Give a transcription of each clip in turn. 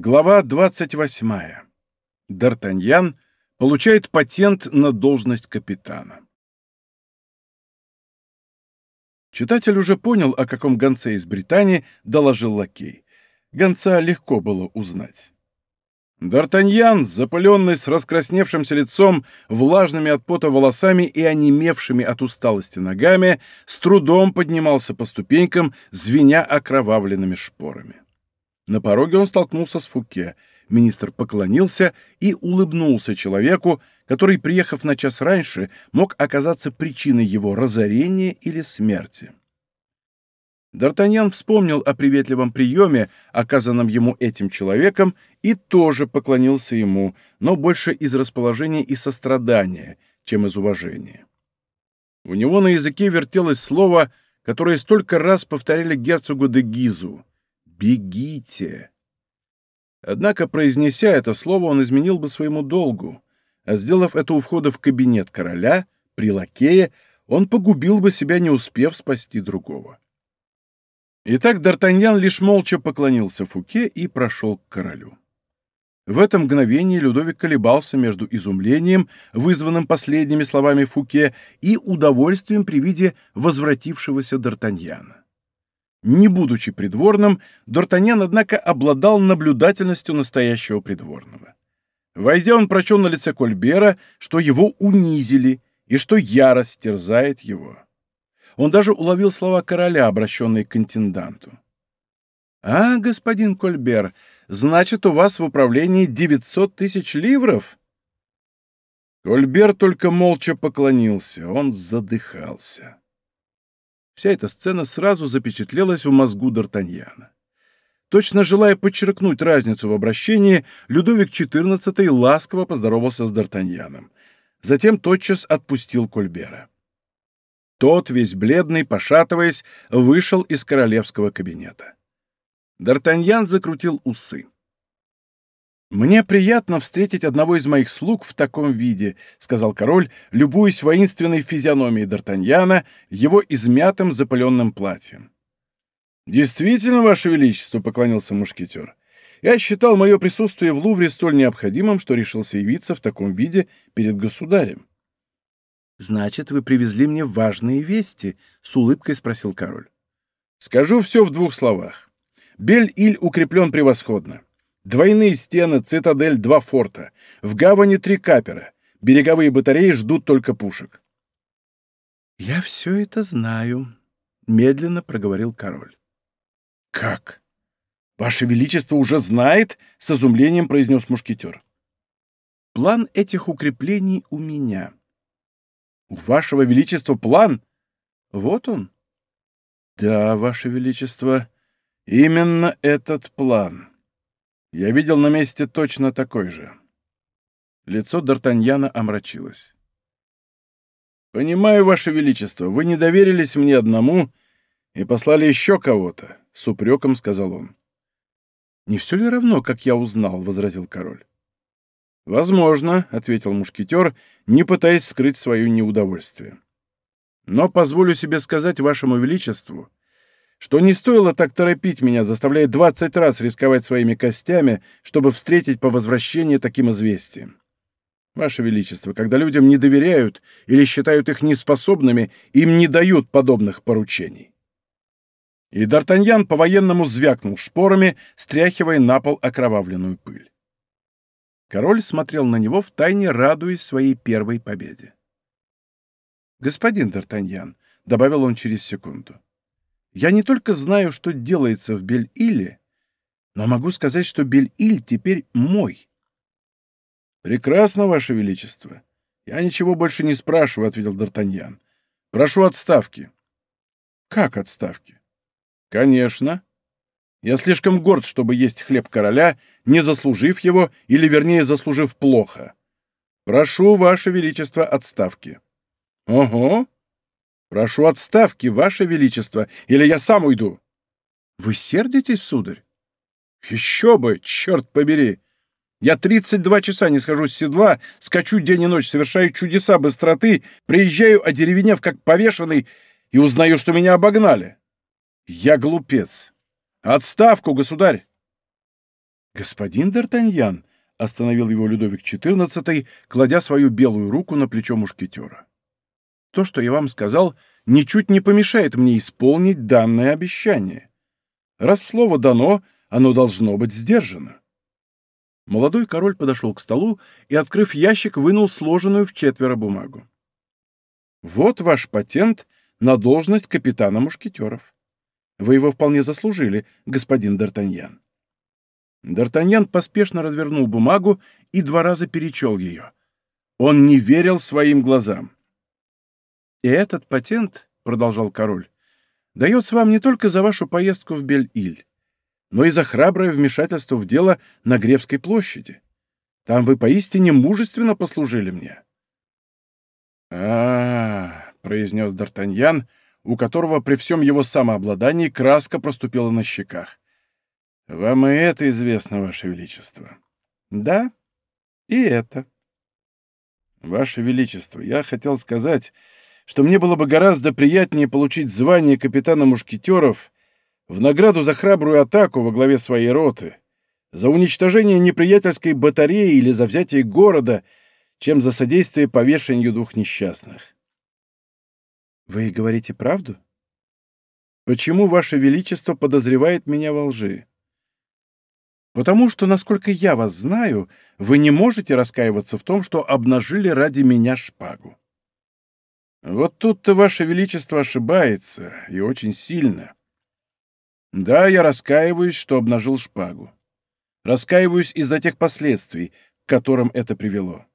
Глава 28. Д'Артаньян получает патент на должность капитана. Читатель уже понял, о каком гонце из Британии доложил лакей. Гонца легко было узнать. Д'Артаньян, запыленный с раскрасневшимся лицом, влажными от пота волосами и онемевшими от усталости ногами, с трудом поднимался по ступенькам, звеня окровавленными шпорами. На пороге он столкнулся с Фуке. Министр поклонился и улыбнулся человеку, который, приехав на час раньше, мог оказаться причиной его разорения или смерти. Д'Артаньян вспомнил о приветливом приеме, оказанном ему этим человеком, и тоже поклонился ему, но больше из расположения и сострадания, чем из уважения. У него на языке вертелось слово, которое столько раз повторяли герцогу де Гизу «Бегите!». Однако, произнеся это слово, он изменил бы своему долгу, а сделав это у входа в кабинет короля, при лакее, он погубил бы себя, не успев спасти другого. Итак, Д'Артаньян лишь молча поклонился Фуке и прошел к королю. В это мгновение Людовик колебался между изумлением, вызванным последними словами Фуке, и удовольствием при виде возвратившегося Д'Артаньяна. Не будучи придворным, Д'Артаньян, однако, обладал наблюдательностью настоящего придворного. Войдя, он прочел на лице Кольбера, что его унизили и что ярость терзает его. Он даже уловил слова короля, обращенные к интенданту. «А, господин Кольбер, значит, у вас в управлении 900 тысяч ливров?» Кольбер только молча поклонился, он задыхался. Вся эта сцена сразу запечатлелась в мозгу Д'Артаньяна. Точно желая подчеркнуть разницу в обращении, Людовик XIV ласково поздоровался с Д'Артаньяном. Затем тотчас отпустил Кольбера. Тот, весь бледный, пошатываясь, вышел из королевского кабинета. Д'Артаньян закрутил усы. «Мне приятно встретить одного из моих слуг в таком виде», — сказал король, любуясь воинственной физиономией Д'Артаньяна, его измятым запыленным платьем. «Действительно, Ваше Величество», — поклонился мушкетер, — «я считал мое присутствие в Лувре столь необходимым, что решился явиться в таком виде перед государем». «Значит, вы привезли мне важные вести?» — с улыбкой спросил король. «Скажу все в двух словах. Бель-Иль укреплен превосходно. Двойные стены, цитадель, два форта. В гавани три капера. Береговые батареи ждут только пушек. «Я все это знаю», — медленно проговорил король. «Как? Ваше Величество уже знает?» — с изумлением произнес мушкетер. «План этих укреплений у меня». «У Вашего Величества план?» «Вот он». «Да, Ваше Величество, именно этот план». Я видел на месте точно такой же. Лицо Д'Артаньяна омрачилось. «Понимаю, Ваше Величество, вы не доверились мне одному и послали еще кого-то», — с упреком сказал он. «Не все ли равно, как я узнал?» — возразил король. «Возможно», — ответил мушкетер, не пытаясь скрыть свое неудовольствие. «Но позволю себе сказать Вашему Величеству, что не стоило так торопить меня, заставляя двадцать раз рисковать своими костями, чтобы встретить по возвращении таким известием. Ваше Величество, когда людям не доверяют или считают их неспособными, им не дают подобных поручений. И Д'Артаньян по-военному звякнул шпорами, стряхивая на пол окровавленную пыль. Король смотрел на него, втайне радуясь своей первой победе. «Господин Д'Артаньян», — добавил он через секунду, — я не только знаю, что делается в Бель-Иле, но могу сказать, что Бель-Иль теперь мой. Прекрасно, Ваше Величество. Я ничего больше не спрашиваю, — ответил Д'Артаньян. Прошу отставки. Как отставки? Конечно. Я слишком горд, чтобы есть хлеб короля, не заслужив его, или, вернее, заслужив плохо. Прошу, Ваше Величество, отставки. Ого! Прошу отставки, Ваше Величество, или я сам уйду. Вы сердитесь, сударь? Еще бы, черт побери! Я 32 часа не схожу с седла, скачу день и ночь, совершаю чудеса быстроты, приезжаю, одеревенев как повешенный, и узнаю, что меня обогнали. Я глупец. Отставку, государь! «Господин Д'Артаньян», — остановил его Людовик XIV, кладя свою белую руку на плечо мушкетера. «То, что я вам сказал, ничуть не помешает мне исполнить данное обещание. Раз слово дано, оно должно быть сдержано». Молодой король подошел к столу и, открыв ящик, вынул сложенную в четверо бумагу. «Вот ваш патент на должность капитана мушкетеров. Вы его вполне заслужили, господин Д'Артаньян». Д'Артаньян поспешно развернул бумагу и два раза перечел ее. Он не верил своим глазам. «И этот патент, — продолжал король, — дается вам не только за вашу поездку в Бель-Иль, но и за храброе вмешательство в дело на Гревской площади. Там вы поистине мужественно послужили мне». «А-а-а», — произнес Д'Артаньян, у которого при всем его самообладании краска проступила на щеках. «Вам и это известно, Ваше Величество?» «Да, и это». «Ваше Величество, я хотел сказать, что мне было бы гораздо приятнее получить звание капитана мушкетеров в награду за храбрую атаку во главе своей роты, за уничтожение неприятельской батареи или за взятие города, чем за содействие повешению двух несчастных». «Вы говорите правду?» «Почему Ваше Величество подозревает меня во лжи?» Потому что, насколько я вас знаю, вы не можете раскаиваться в том, что обнажили ради меня шпагу. Вот тут-то Ваше Величество ошибается, и очень сильно. Да, я раскаиваюсь, что обнажил шпагу. Раскаиваюсь из-за тех последствий, к которым это привело.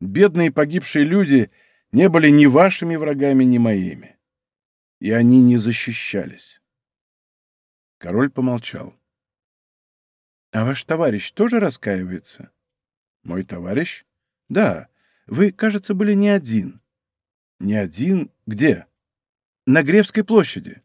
Бедные погибшие люди не были ни вашими врагами, ни моими. И они не защищались. Король помолчал. А ваш товарищ тоже раскаивается? Мой товарищ? Да. Вы, кажется, были не один. Не один? Где? На Гревской площади.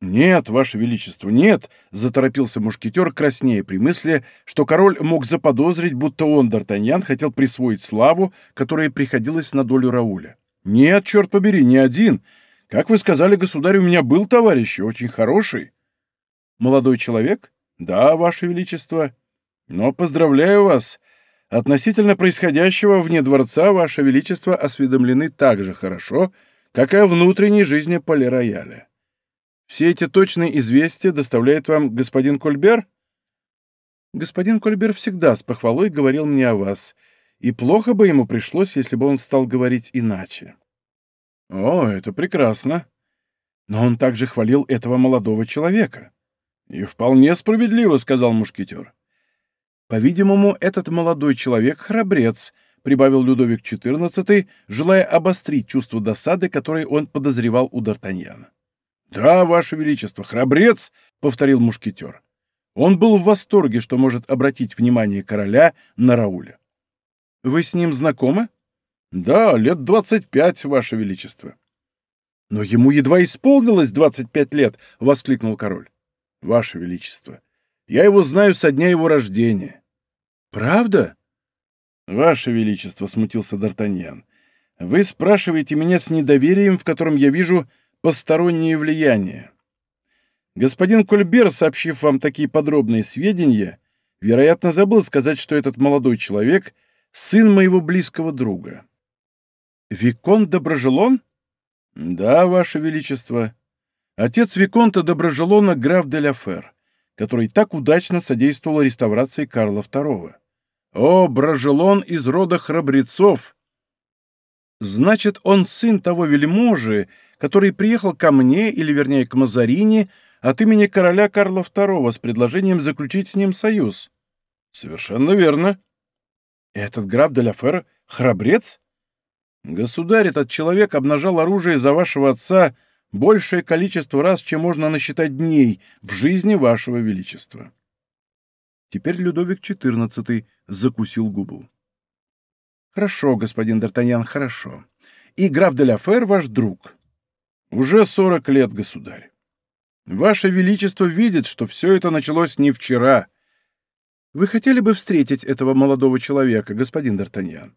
«Нет, Ваше Величество, нет!» — заторопился мушкетер краснее при мысли, что король мог заподозрить, будто он, Д'Артаньян, хотел присвоить славу, которая приходилась на долю Рауля. «Нет, черт побери, не один! Как вы сказали, государь, у меня был товарищ, очень хороший». «Молодой человек?» «Да, Ваше Величество. Но поздравляю вас. Относительно происходящего вне дворца Ваше Величество осведомлены так же хорошо, как и о внутренней жизни Полирояля. Все эти точные известия доставляет вам господин Кольбер?» «Господин Кольбер всегда с похвалой говорил мне о вас, и плохо бы ему пришлось, если бы он стал говорить иначе». «О, это прекрасно. Но он также хвалил этого молодого человека». «И вполне справедливо», — сказал мушкетер. «По-видимому, этот молодой человек — храбрец», — прибавил Людовик XIV, желая обострить чувство досады, которое он подозревал у Д'Артаньяна. «Да, Ваше Величество, храбрец», — повторил мушкетер. Он был в восторге, что может обратить внимание короля на Рауля. «Вы с ним знакомы?» «Да, лет двадцать пять, Ваше Величество». «Но ему едва исполнилось двадцать пять лет!» — воскликнул король. Ваше Величество, я его знаю со дня его рождения. Правда? Ваше Величество, смутился Д'Артаньян, вы спрашиваете меня с недоверием, в котором я вижу постороннее влияние. Господин Кольбер, сообщив вам такие подробные сведения, вероятно, забыл сказать, что этот молодой человек — сын моего близкого друга. Викон Доброжелон? Да, Ваше Величество. Отец Виконта Доброжелона граф де Ляфер, который так удачно содействовал реставрации Карла II. О, Брожелон из рода храбрецов! Значит, он сын того вельможи, который приехал ко мне, или вернее к Мазарине, от имени короля Карла II с предложением заключить с ним союз. Совершенно верно. Этот граф де Ляфер — храбрец? Государь, этот человек обнажал оружие за вашего отца большее количество раз, чем можно насчитать дней в жизни вашего величества. Теперь Людовик XIV закусил губу. «Хорошо, господин Д'Артаньян, хорошо. И граф де Ляфер ваш друг. Уже сорок лет, государь. Ваше Величество видит, что все это началось не вчера. Вы хотели бы встретить этого молодого человека, господин Д'Артаньян?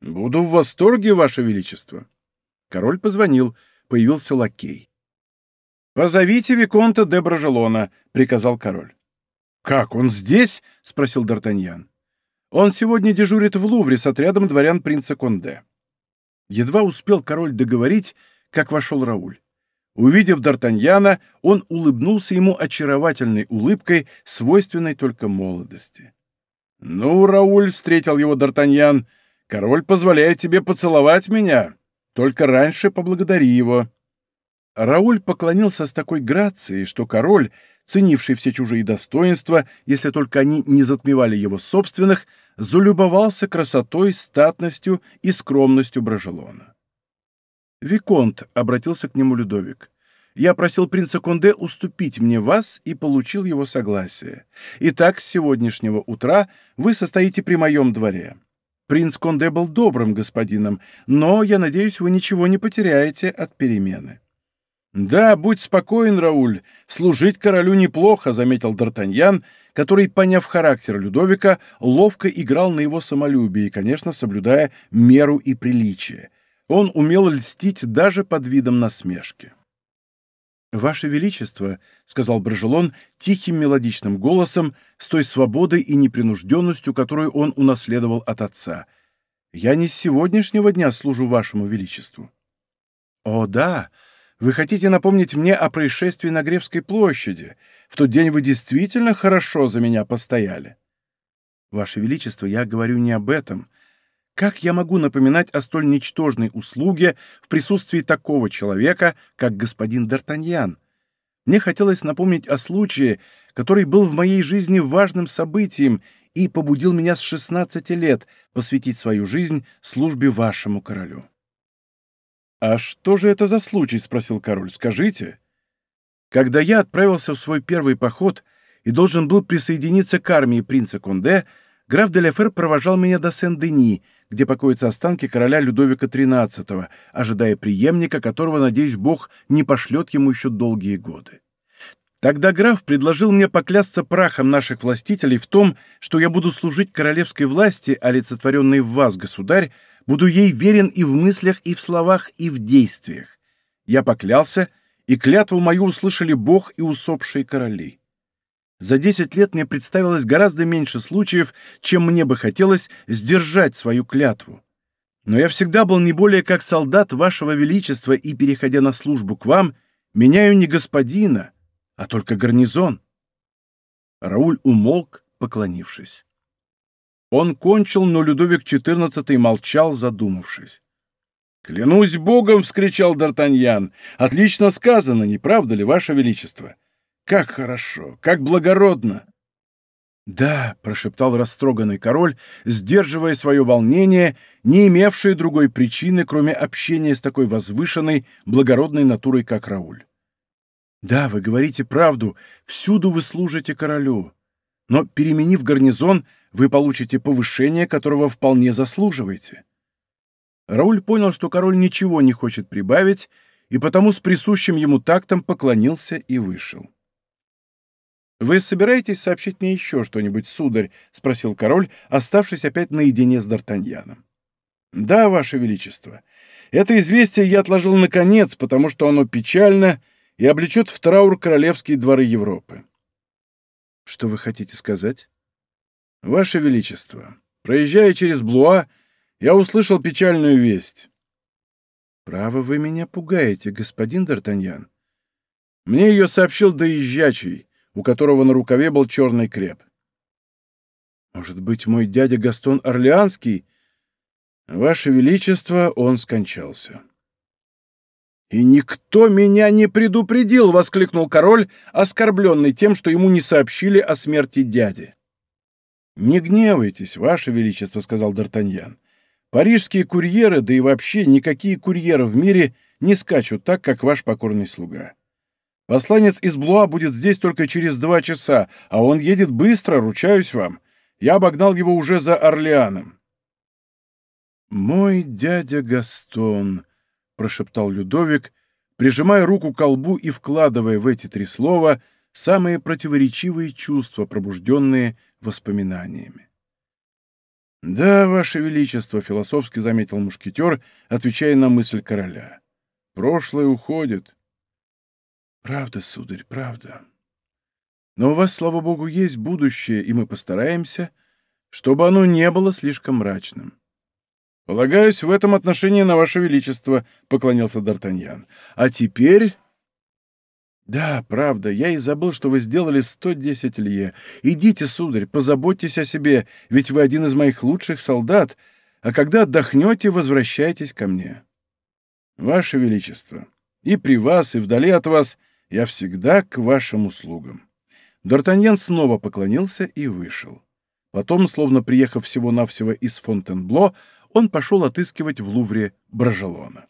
Буду в восторге, Ваше Величество. Король позвонил появился лакей. «Позовите Виконта де Брожелона», — приказал король. «Как, он здесь?» — спросил Д'Артаньян. «Он сегодня дежурит в Лувре с отрядом дворян принца Конде». Едва успел король договорить, как вошел Рауль. Увидев Д'Артаньяна, он улыбнулся ему очаровательной улыбкой, свойственной только молодости. «Ну, Рауль», — встретил его Д'Артаньян, — «король позволяет тебе поцеловать меня. Только раньше поблагодари его». Рауль поклонился с такой грацией, что король, ценивший все чужие достоинства, если только они не затмевали его собственных, залюбовался красотой, статностью и скромностью Брожелона. «Виконт», — обратился к нему Людовик, — «я просил принца Конде уступить мне вас и получил его согласие. Итак, с сегодняшнего утра вы состоите при моем дворе. Принц Конде был добрым господином, но, я надеюсь, вы ничего не потеряете от перемены». «Да, будь спокоен, Рауль, служить королю неплохо», — заметил Д'Артаньян, который, поняв характер Людовика, ловко играл на его самолюбие конечно, соблюдая меру и приличие. Он умел льстить даже под видом насмешки. «Ваше Величество», — сказал Брожелон тихим мелодичным голосом, с той свободой и непринужденностью, которую он унаследовал от отца, — «я не с сегодняшнего дня служу Вашему Величеству». «О, да», вы хотите напомнить мне о происшествии на Гревской площади. В тот день вы действительно хорошо за меня постояли. Ваше Величество, я говорю не об этом. Как я могу напоминать о столь ничтожной услуге в присутствии такого человека, как господин Д'Артаньян? Мне хотелось напомнить о случае, который был в моей жизни важным событием и побудил меня с 16 лет посвятить свою жизнь службе вашему королю. «А что же это за случай?» — спросил король. «Скажите». «Когда я отправился в свой первый поход и должен был присоединиться к армии принца Конде, граф де Лефер провожал меня до Сен-Дени, где покоятся останки короля Людовика XIII, ожидая преемника, которого, надеюсь, Бог не пошлет ему еще долгие годы. Тогда граф предложил мне поклясться прахом наших властителей в том, что я буду служить королевской власти, олицетворенной в вас, государь, Буду ей верен и в мыслях, и в словах, и в действиях. Я поклялся, и клятву мою услышали Бог и усопшие короли. За десять лет мне представилось гораздо меньше случаев, чем мне бы хотелось сдержать свою клятву. Но я всегда был не более как солдат вашего величества, и, переходя на службу к вам, меняю не господина, а только гарнизон. Рауль умолк, поклонившись. Он кончил, но Людовик XIV молчал, задумавшись. «Клянусь богом!» — вскричал Д'Артаньян. «Отлично сказано, не правда ли, Ваше Величество? Как хорошо, как благородно!» «Да», — прошептал растроганный король, сдерживая свое волнение, не имевшее другой причины, кроме общения с такой возвышенной, благородной натурой, как Рауль. «Да, вы говорите правду, всюду вы служите королю. Но, переменив гарнизон, вы получите повышение, которого вполне заслуживаете». Рауль понял, что король ничего не хочет прибавить, и потому с присущим ему тактом поклонился и вышел. «Вы собираетесь сообщить мне еще что-нибудь, сударь?» — спросил король, оставшись опять наедине с Д'Артаньяном. «Да, ваше величество. Это известие я отложил наконец, потому что оно печально и облечет в траур королевские дворы Европы». «Что вы хотите сказать?» «Ваше Величество, проезжая через Блуа, я услышал печальную весть». «Право, вы меня пугаете, господин Д'Артаньян». Мне ее сообщил доезжачий, у которого на рукаве был черный креп. «Может быть, мой дядя Гастон Орлеанский?» «Ваше Величество, он скончался». «И никто меня не предупредил!» — воскликнул король, оскорбленный тем, что ему не сообщили о смерти дяди. «Не гневайтесь, Ваше Величество», — сказал Д'Артаньян. «Парижские курьеры, да и вообще никакие курьеры в мире не скачут так, как ваш покорный слуга. Посланец из Блуа будет здесь только через два часа, а он едет быстро, ручаюсь вам. Я обогнал его уже за Орлеаном». «Мой дядя Гастон», — прошептал Людовик, прижимая руку к колбу и вкладывая в эти три слова самые противоречивые чувства, пробужденные воспоминаниями. «Да, Ваше Величество», — философски заметил мушкетер, отвечая на мысль короля. «Прошлое уходит». «Правда, сударь, правда. Но у вас, слава богу, есть будущее, и мы постараемся, чтобы оно не было слишком мрачным. «Полагаюсь в этом отношении на ваше величество», — поклонился Д'Артаньян. «А теперь...» «Да, правда, я и забыл, что вы сделали 110 лье. Идите, сударь, позаботьтесь о себе, ведь вы один из моих лучших солдат, а когда отдохнете, возвращайтесь ко мне». «Ваше Величество, и при вас, и вдали от вас я всегда к вашим услугам». Д'Артаньян снова поклонился и вышел. Потом, словно приехав всего-навсего из Фонтенбло, он пошел отыскивать в Лувре Брожелона.